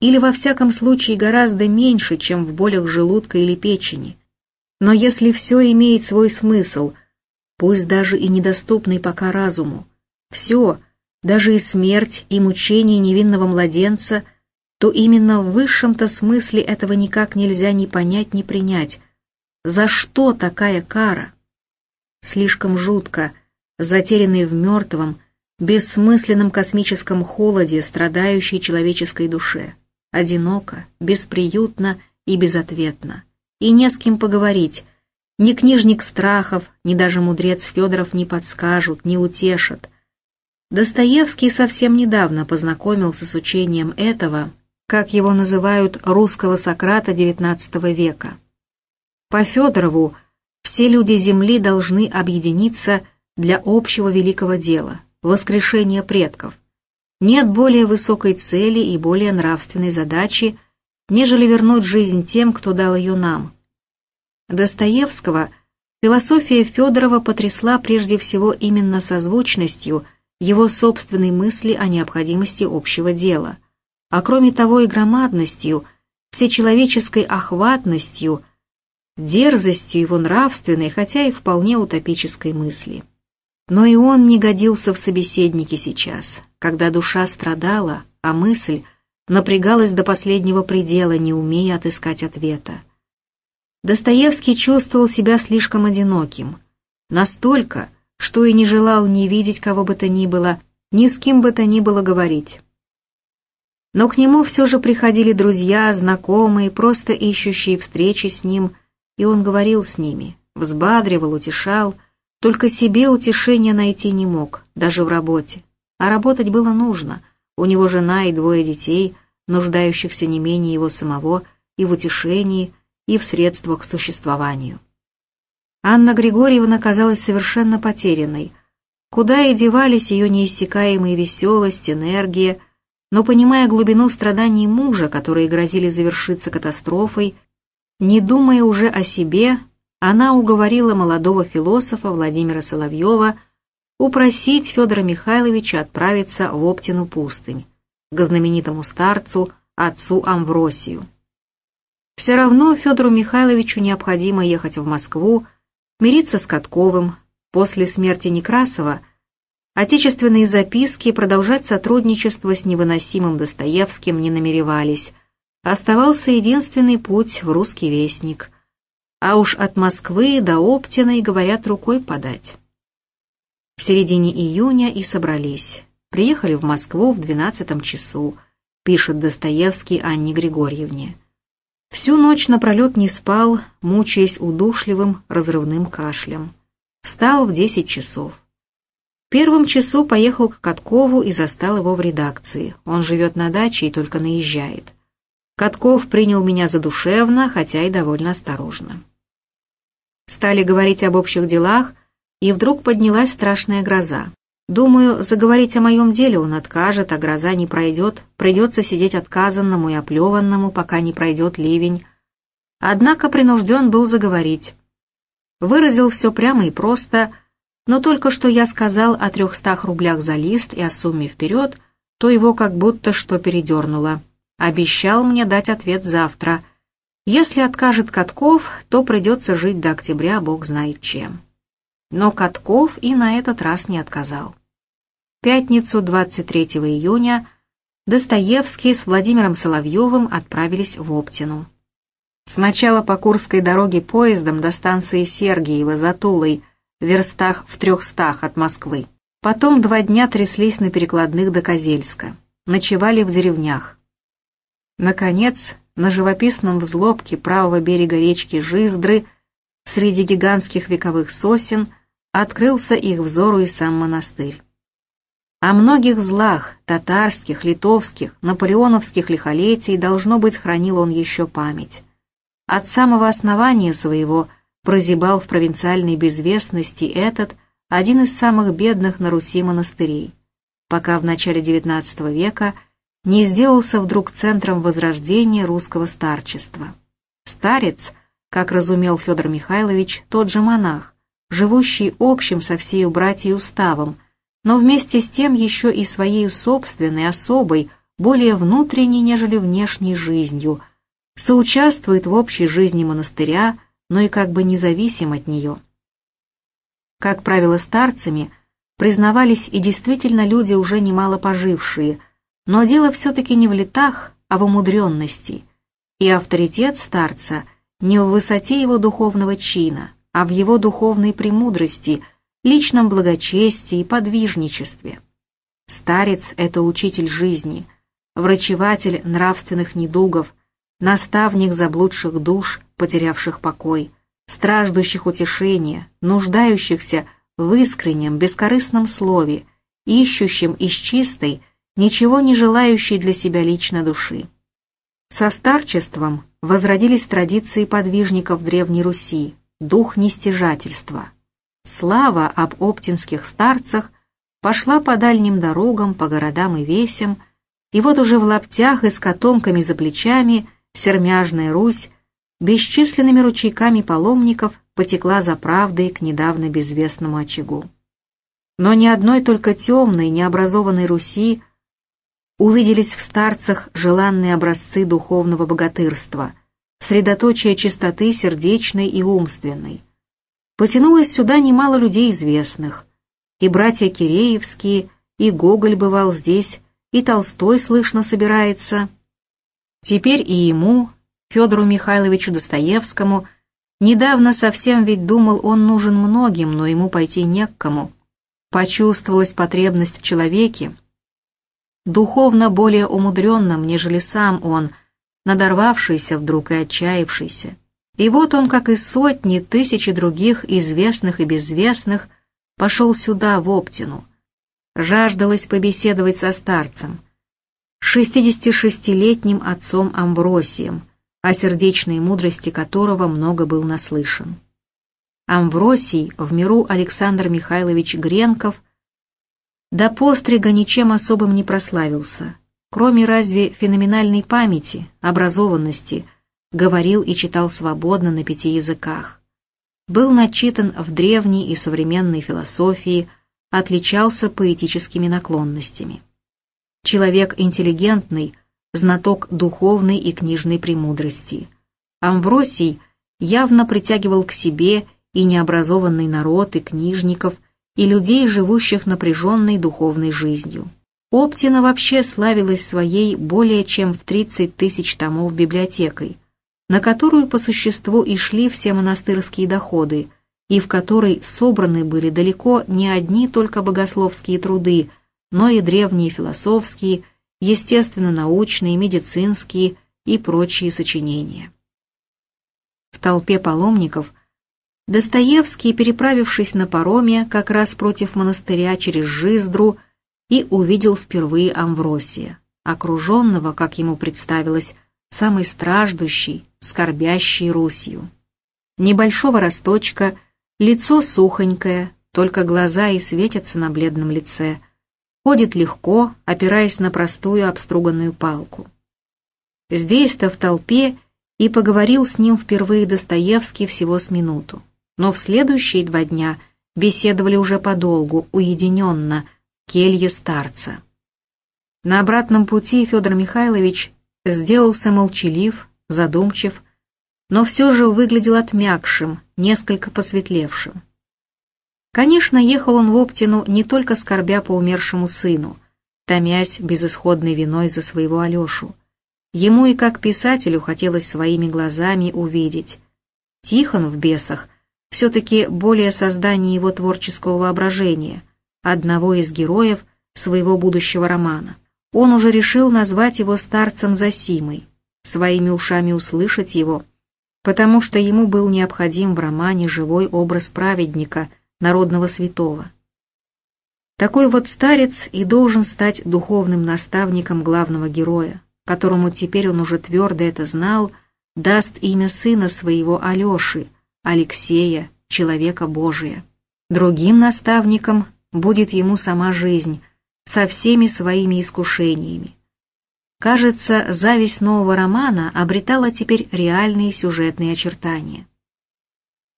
или во всяком случае гораздо меньше, чем в болях желудка или печени — но если все имеет свой смысл, пусть даже и недоступный пока разуму, все, даже и смерть, и мучение невинного младенца, то именно в высшем-то смысле этого никак нельзя ни понять, ни принять. За что такая кара? Слишком жутко, затерянный в мертвом, бессмысленном космическом холоде страдающей человеческой душе. Одиноко, бесприютно и безответно и не с кем поговорить. Ни книжник Страхов, ни даже мудрец Федоров не подскажут, не утешат. Достоевский совсем недавно познакомился с учением этого, как его называют, русского Сократа XIX века. По Федорову все люди Земли должны объединиться для общего великого дела – воскрешения предков. Нет более высокой цели и более нравственной задачи, нежели вернуть жизнь тем, кто дал ее нам. Достоевского философия Федорова потрясла прежде всего именно созвучностью его собственной мысли о необходимости общего дела, а кроме того и громадностью, всечеловеческой охватностью, дерзостью его нравственной, хотя и вполне утопической мысли. Но и он не годился в собеседнике сейчас, когда душа страдала, а мысль — напрягалась до последнего предела, не умея отыскать ответа. Достоевский чувствовал себя слишком одиноким. Настолько, что и не желал ни видеть кого бы то ни было, ни с кем бы то ни было говорить. Но к нему все же приходили друзья, знакомые, просто ищущие встречи с ним, и он говорил с ними, взбадривал, утешал, только себе утешения найти не мог, даже в работе. А работать было нужно — у него жена и двое детей, нуждающихся не менее его самого и в утешении, и в средствах к существованию. Анна Григорьевна казалась совершенно потерянной. Куда и девались ее неиссякаемые веселость, энергия, но, понимая глубину страданий мужа, которые грозили завершиться катастрофой, не думая уже о себе, она уговорила молодого философа Владимира Соловьева упросить Федора Михайловича отправиться в Оптину пустынь, к знаменитому старцу, отцу Амвросию. Все равно Федору Михайловичу необходимо ехать в Москву, мириться с Катковым, после смерти Некрасова, отечественные записки продолжать сотрудничество с невыносимым Достоевским не намеревались. Оставался единственный путь в русский вестник. А уж от Москвы до Оптиной, говорят, рукой подать. В середине июня и собрались. Приехали в Москву в двенадцатом часу, пишет Достоевский Анне Григорьевне. Всю ночь напролет не спал, мучаясь удушливым разрывным кашлем. Встал в десять часов. В первом часу поехал к Каткову и застал его в редакции. Он живет на даче и только наезжает. Катков принял меня задушевно, хотя и довольно осторожно. Стали говорить об общих делах – и вдруг поднялась страшная гроза. Думаю, заговорить о моем деле он откажет, а гроза не пройдет, придется сидеть отказанному и оплеванному, пока не пройдет ливень. Однако принужден был заговорить. Выразил все прямо и просто, но только что я сказал о трехстах рублях за лист и о сумме вперед, то его как будто что передернуло. Обещал мне дать ответ завтра. Если откажет Катков, то придется жить до октября, бог знает чем. Но Катков и на этот раз не отказал. В пятницу 23 июня Достоевский с Владимиром Соловьевым отправились в Оптину. Сначала по Курской дороге поездом до станции Сергиева за Тулой, в верстах в трехстах от Москвы. Потом два дня тряслись на перекладных до Козельска. Ночевали в деревнях. Наконец, на живописном взлобке правого берега речки Жиздры, среди гигантских вековых сосен, открылся их взору и сам монастырь. О многих злах, татарских, литовских, наполеоновских лихолетий, должно быть, хранил он еще память. От самого основания своего прозябал в провинциальной безвестности этот, один из самых бедных на Руси монастырей, пока в начале XIX века – не сделался вдруг центром возрождения русского старчества. Старец, как разумел Федор Михайлович, тот же монах, живущий общим со всею братьей уставом, но вместе с тем еще и своей собственной, особой, более внутренней, нежели внешней жизнью, соучаствует в общей жизни монастыря, но и как бы независим от нее. Как правило, старцами признавались и действительно люди, уже немало пожившие – но дело все-таки не в летах, а в умудренности, и авторитет старца не в высоте его духовного чина, а в его духовной премудрости, личном благочестии и подвижничестве. Старец — это учитель жизни, врачеватель нравственных недугов, наставник заблудших душ, потерявших покой, страждущих утешения, нуждающихся в искреннем, бескорыстном слове, ищущим из чистой, ничего не желающей для себя лично души. Со старчеством возродились традиции подвижников Древней Руси, дух нестяжательства. Слава об оптинских старцах пошла по дальним дорогам, по городам и весям, и вот уже в лаптях и с котомками за плечами сермяжная Русь бесчисленными ручейками паломников потекла за правдой к недавно безвестному очагу. Но ни одной только темной, необразованной Руси увиделись в старцах желанные образцы духовного богатырства, средоточие чистоты сердечной и умственной. Потянулось сюда немало людей известных, и братья Киреевские, и Гоголь бывал здесь, и Толстой, слышно, собирается. Теперь и ему, Федору Михайловичу Достоевскому, недавно совсем ведь думал, он нужен многим, но ему пойти не к кому. Почувствовалась потребность в человеке, духовно более умудренным, нежели сам он, надорвавшийся вдруг и отчаявшийся. И вот он, как и сотни, тысячи других, известных и безвестных, пошел сюда, в Оптину. Жаждалось побеседовать со старцем, 66-летним отцом Амвросием, о сердечной мудрости которого много был наслышан. Амвросий, в миру Александр Михайлович Гренков, до пострига ничем особым не прославился, кроме разве феноменальной памяти, образованности, говорил и читал свободно на пяти языках. Был начитан в древней и современной философии, отличался поэтическими наклонностями. Человек интеллигентный, знаток духовной и книжной премудрости. Амвросий явно притягивал к себе и необразованный народ, и книжников – и людей, живущих напряженной духовной жизнью. Оптина вообще славилась своей более чем в 30 тысяч томов библиотекой, на которую по существу и шли все монастырские доходы, и в которой собраны были далеко не одни только богословские труды, но и древние философские, естественно-научные, медицинские и прочие сочинения. В толпе паломников – Достоевский, переправившись на пароме как раз против монастыря через Жиздру, и увидел впервые Амвросия, окруженного, как ему представилось, самой страждущей, скорбящей Русью. Небольшого росточка, лицо сухонькое, только глаза и светятся на бледном лице. Ходит легко, опираясь на простую обструганную палку. Здесь-то в толпе и поговорил с ним впервые Достоевский всего с минуту. Но в следующие два дня беседовали уже подолгу, уединенно, келье старца. На обратном пути Федор Михайлович сделался молчалив, задумчив, но все же выглядел отмякшим, несколько посветлевшим. Конечно, ехал он в Оптину не только скорбя по умершему сыну, томясь безысходной виной за своего Алешу. Ему и как писателю хотелось своими глазами увидеть. Тихон в «Бесах» все-таки более создание его творческого воображения, одного из героев своего будущего романа. Он уже решил назвать его старцем Засимой, своими ушами услышать его, потому что ему был необходим в романе живой образ праведника, народного святого. Такой вот старец и должен стать духовным наставником главного героя, которому теперь он уже твердо это знал, даст имя сына своего Алеши, Алексея, человека Божия. Другим наставником будет ему сама жизнь, со всеми своими искушениями. Кажется, зависть нового романа обретала теперь реальные сюжетные очертания.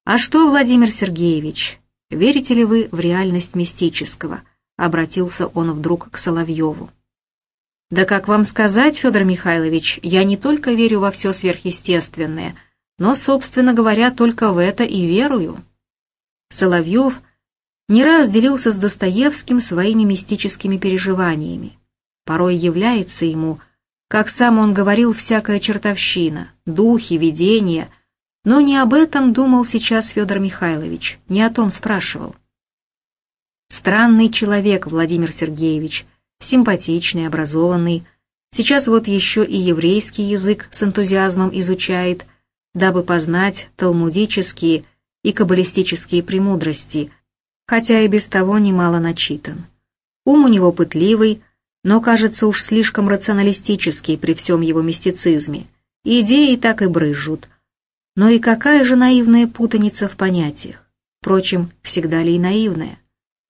«А что, Владимир Сергеевич, верите ли вы в реальность мистического?» — обратился он вдруг к Соловьеву. Да как вам сказать, Федор Михайлович, я не только верю во все сверхъестественное, но, собственно говоря, только в это и верую. Соловьев не раз делился с Достоевским своими мистическими переживаниями. Порой является ему, как сам он говорил, всякая чертовщина, духи, видения, но не об этом думал сейчас Федор Михайлович, не о том спрашивал. Странный человек, Владимир Сергеевич – симпатичный, образованный. Сейчас вот еще и еврейский язык с энтузиазмом изучает, дабы познать талмудические и каббалистические премудрости, хотя и без того немало начитан. Ум у него пытливый, но кажется уж слишком рационалистический при всем его мистицизме. Идеи так и брызжут. Но и какая же наивная путаница в понятиях. Впрочем, всегда ли и наивная?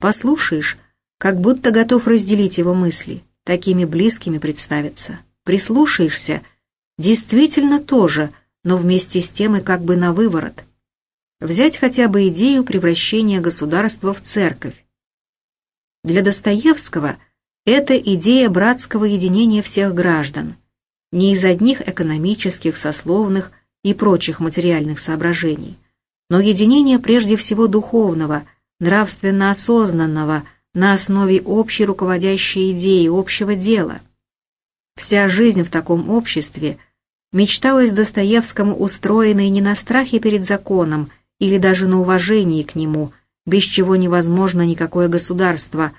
Послушаешь, как будто готов разделить его мысли, такими близкими представиться. Прислушаешься, действительно тоже, но вместе с тем и как бы на выворот. Взять хотя бы идею превращения государства в церковь. Для Достоевского это идея братского единения всех граждан, не из одних экономических, сословных и прочих материальных соображений, но единение прежде всего духовного, нравственно осознанного – на основе общей руководящей идеи, общего дела. Вся жизнь в таком обществе мечталась Достоевскому устроенной не на страхе перед законом или даже на уважении к нему, без чего невозможно никакое государство,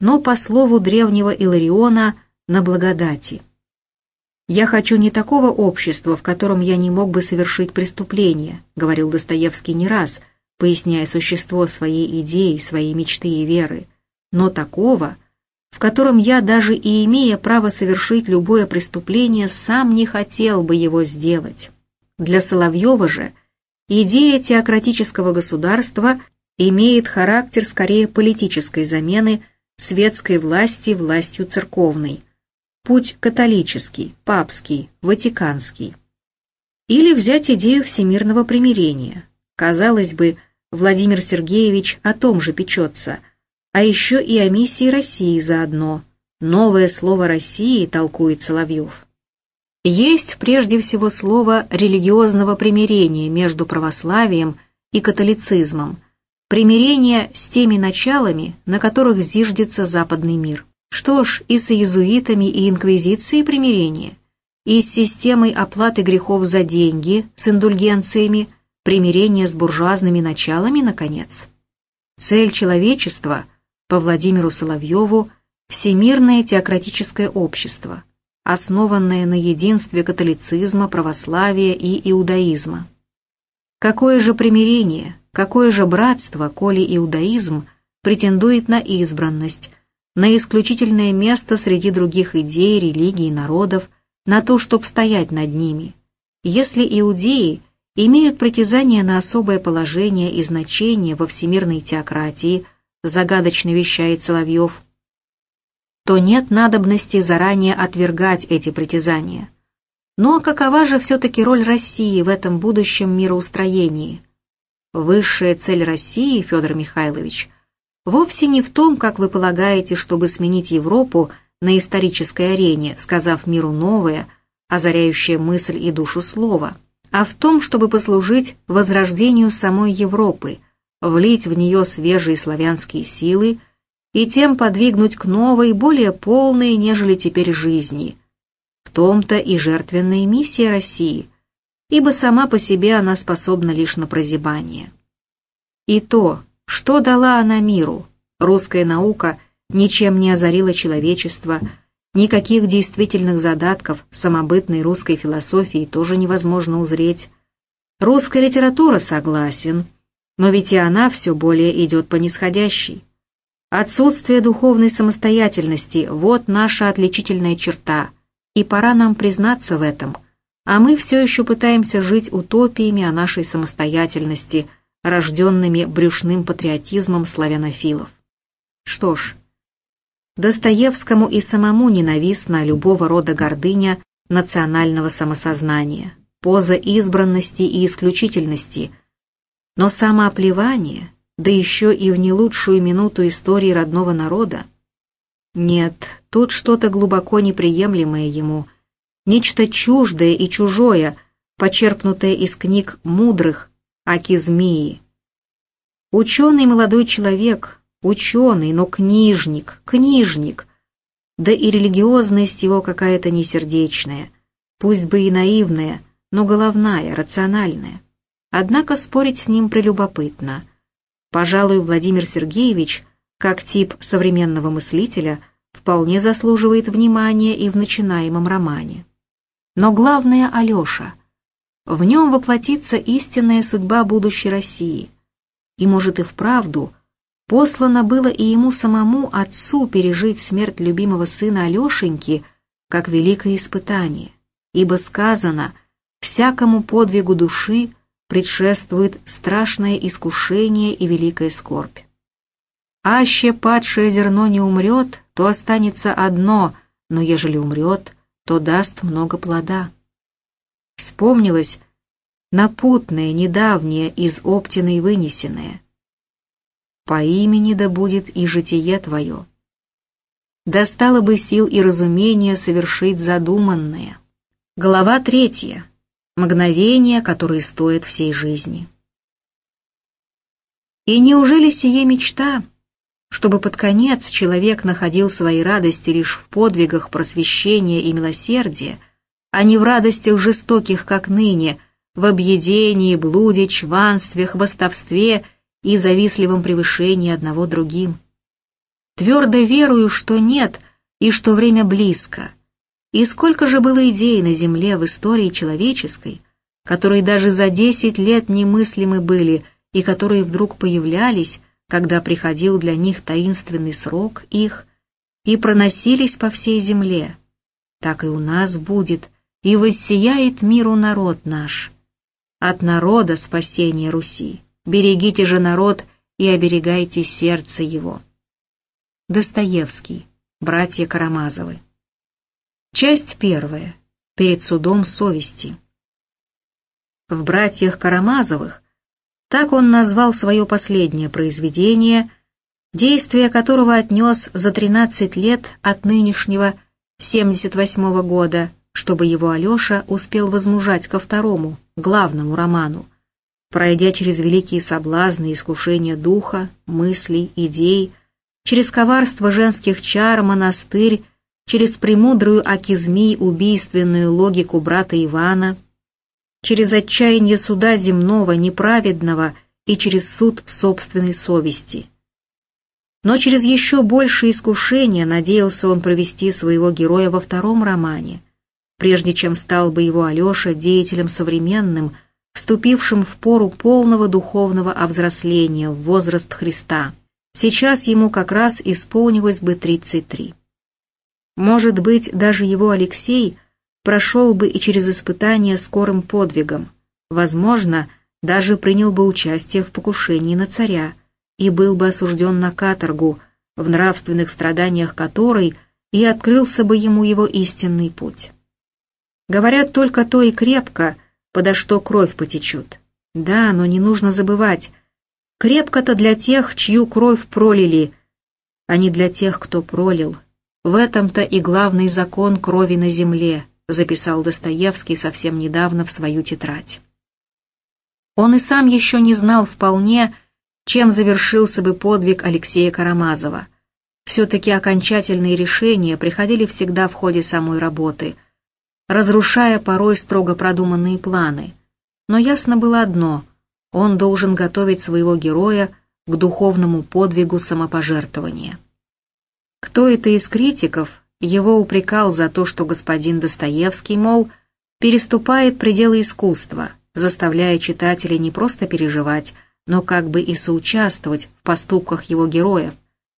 но, по слову древнего Илариона, на благодати. «Я хочу не такого общества, в котором я не мог бы совершить преступление», говорил Достоевский не раз, поясняя существо своей идеи, своей мечты и веры но такого, в котором я даже и имея право совершить любое преступление, сам не хотел бы его сделать. Для Соловьева же идея теократического государства имеет характер скорее политической замены светской власти властью церковной. Путь католический, папский, ватиканский. Или взять идею всемирного примирения. Казалось бы, Владимир Сергеевич о том же печется – а еще и о миссии России заодно. Новое слово «России» толкует Соловьев. Есть прежде всего слово религиозного примирения между православием и католицизмом, примирение с теми началами, на которых зиждется западный мир. Что ж, и с иезуитами и инквизицией примирение, и с системой оплаты грехов за деньги, с индульгенциями, примирение с буржуазными началами, наконец. Цель человечества – по Владимиру Соловьеву «Всемирное теократическое общество», основанное на единстве католицизма, православия и иудаизма. Какое же примирение, какое же братство, коли иудаизм претендует на избранность, на исключительное место среди других идей, религий, народов, на то, чтобы стоять над ними. Если иудеи имеют притязание на особое положение и значение во всемирной теократии – загадочно вещает Соловьев, то нет надобности заранее отвергать эти притязания. Ну а какова же все-таки роль России в этом будущем мироустроении? Высшая цель России, Федор Михайлович, вовсе не в том, как вы полагаете, чтобы сменить Европу на исторической арене, сказав миру новое, озаряющее мысль и душу слова, а в том, чтобы послужить возрождению самой Европы, влить в нее свежие славянские силы и тем подвигнуть к новой, более полной, нежели теперь жизни. В том-то и жертвенная миссия России, ибо сама по себе она способна лишь на прозябание. И то, что дала она миру, русская наука ничем не озарила человечество, никаких действительных задатков самобытной русской философии тоже невозможно узреть. Русская литература согласен, но ведь и она все более идет по нисходящей. Отсутствие духовной самостоятельности – вот наша отличительная черта, и пора нам признаться в этом, а мы все еще пытаемся жить утопиями о нашей самостоятельности, рожденными брюшным патриотизмом славянофилов. Что ж, Достоевскому и самому ненавистна любого рода гордыня национального самосознания, поза избранности и исключительности, но самооплевание – да еще и в не лучшую минуту истории родного народа? Нет, тут что-то глубоко неприемлемое ему, нечто чуждое и чужое, почерпнутое из книг мудрых, аки змеи. Ученый молодой человек, ученый, но книжник, книжник, да и религиозность его какая-то несердечная, пусть бы и наивная, но головная, рациональная. Однако спорить с ним прелюбопытно — Пожалуй, Владимир Сергеевич, как тип современного мыслителя, вполне заслуживает внимания и в начинаемом романе. Но главное Алеша. В нем воплотится истинная судьба будущей России. И, может, и вправду, послано было и ему самому отцу пережить смерть любимого сына Алешеньки как великое испытание, ибо сказано «всякому подвигу души предшествует страшное искушение и великая скорбь. Аще падшее зерно не умрет, то останется одно, но ежели умрет, то даст много плода. Вспомнилось напутное, недавнее, из Оптиной вынесенное. По имени да будет и житие твое. Достало бы сил и разумения совершить задуманное. Глава третья мгновения, которые стоят всей жизни. И неужели сие мечта, чтобы под конец человек находил свои радости лишь в подвигах просвещения и милосердия, а не в радостях жестоких, как ныне, в объедении, блуде, чванстве, хвостовстве и завистливом превышении одного другим? Твердо верую, что нет, и что время близко, и сколько же было идей на Земле в истории человеческой, которые даже за десять лет немыслимы были и которые вдруг появлялись, когда приходил для них таинственный срок их, и проносились по всей земле. Так и у нас будет, и воссияет миру народ наш. От народа спасение Руси. Берегите же народ и оберегайте сердце его. Достоевский. Братья Карамазовы. Часть первая. Перед судом совести. В «Братьях Карамазовых» так он назвал свое последнее произведение, действие которого отнес за 13 лет от нынешнего 78 -го года, чтобы его Алеша успел возмужать ко второму, главному роману, пройдя через великие соблазны и искушения духа, мыслей, идей, через коварство женских чар, монастырь, через премудрую акизмий убийственную логику брата Ивана, через отчаяние суда земного, неправедного и через суд собственной совести. Но через еще большее искушение надеялся он провести своего героя во втором романе, прежде чем стал бы его Алеша деятелем современным, вступившим в пору полного духовного овзросления в возраст Христа. Сейчас ему как раз исполнилось бы 33. Может быть, даже его Алексей прошел бы и через испытание скорым подвигом, возможно, даже принял бы участие в покушении на царя, и был бы осужден на каторгу, в нравственных страданиях которой и открылся бы ему его истинный путь. Говорят, только то и крепко, подо что кровь потечет. Да, но не нужно забывать, крепко-то для тех, чью кровь пролили, а не для тех, кто пролил. В этом-то и главный закон крови на земле, записал Достоевский совсем недавно в свою тетрадь. Он и сам еще не знал вполне, чем завершился бы подвиг Алексея Карамазова. Все-таки окончательные решения приходили всегда в ходе самой работы, разрушая порой строго продуманные планы. Но ясно было одно — он должен готовить своего героя к духовному подвигу самопожертвования. Кто это из критиков его упрекал за то, что господин Достоевский, мол, переступает пределы искусства, заставляя читателя не просто переживать, но как бы и соучаствовать в поступках его героев,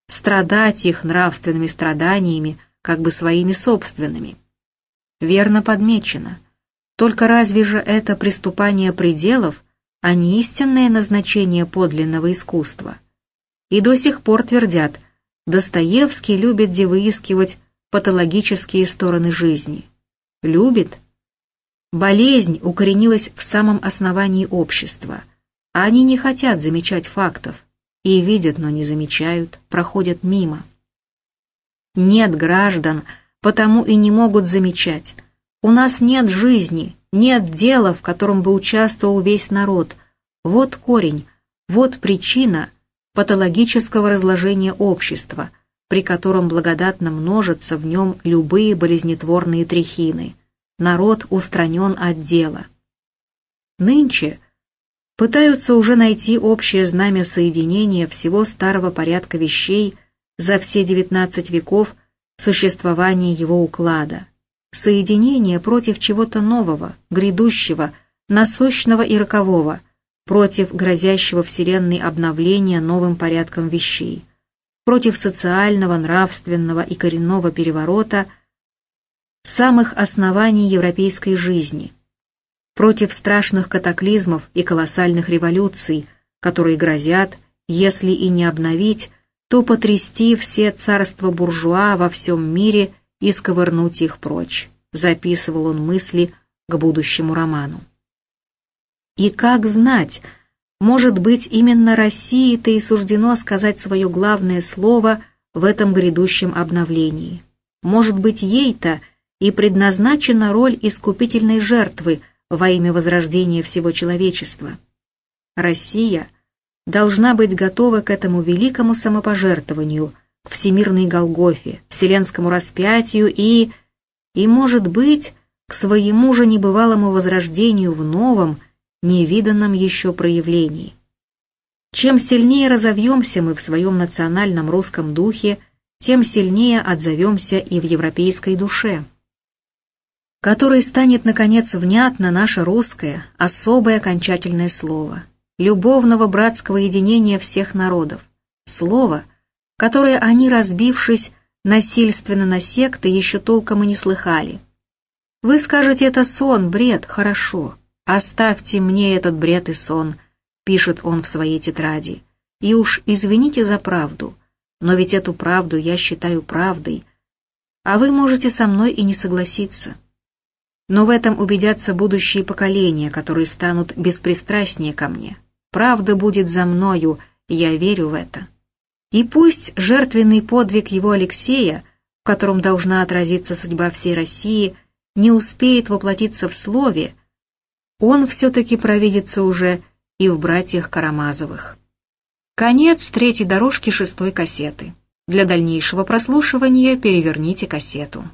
страдать их нравственными страданиями, как бы своими собственными. Верно подмечено. Только разве же это приступание пределов, а не истинное назначение подлинного искусства? И до сих пор твердят, Достоевский любит выискивать патологические стороны жизни. Любит? Болезнь укоренилась в самом основании общества – они не хотят замечать фактов. И видят, но не замечают, проходят мимо. Нет граждан, потому и не могут замечать. У нас нет жизни, нет дела, в котором бы участвовал весь народ. Вот корень, вот причина патологического разложения общества, при котором благодатно множатся в нем любые болезнетворные трехины. Народ устранен от дела. Нынче – пытаются уже найти общее знамя соединения всего старого порядка вещей за все 19 веков существования его уклада. Соединение против чего-то нового, грядущего, насущного и рокового, против грозящего Вселенной обновления новым порядком вещей, против социального, нравственного и коренного переворота самых оснований европейской жизни – против страшных катаклизмов и колоссальных революций, которые грозят, если и не обновить, то потрясти все царства буржуа во всем мире и сковырнуть их прочь. Записывал он мысли к будущему роману. И как знать, может быть, именно России-то и суждено сказать свое главное слово в этом грядущем обновлении. Может быть, ей-то и предназначена роль искупительной жертвы – во имя возрождения всего человечества. Россия должна быть готова к этому великому самопожертвованию, к всемирной Голгофе, вселенскому распятию и, и, может быть, к своему же небывалому возрождению в новом, невиданном еще проявлении. Чем сильнее разовьемся мы в своем национальном русском духе, тем сильнее отзовемся и в европейской душе которой станет, наконец, внятно наше русское, особое окончательное слово, любовного братского единения всех народов, слово, которое они, разбившись насильственно на секты, еще толком и не слыхали. Вы скажете, это сон, бред, хорошо. Оставьте мне этот бред и сон, пишет он в своей тетради. И уж извините за правду, но ведь эту правду я считаю правдой, а вы можете со мной и не согласиться. Но в этом убедятся будущие поколения, которые станут беспристрастнее ко мне. Правда будет за мною, я верю в это. И пусть жертвенный подвиг его Алексея, в котором должна отразиться судьба всей России, не успеет воплотиться в слове, он все-таки провидится уже и в братьях Карамазовых. Конец третьей дорожки шестой кассеты. Для дальнейшего прослушивания переверните кассету.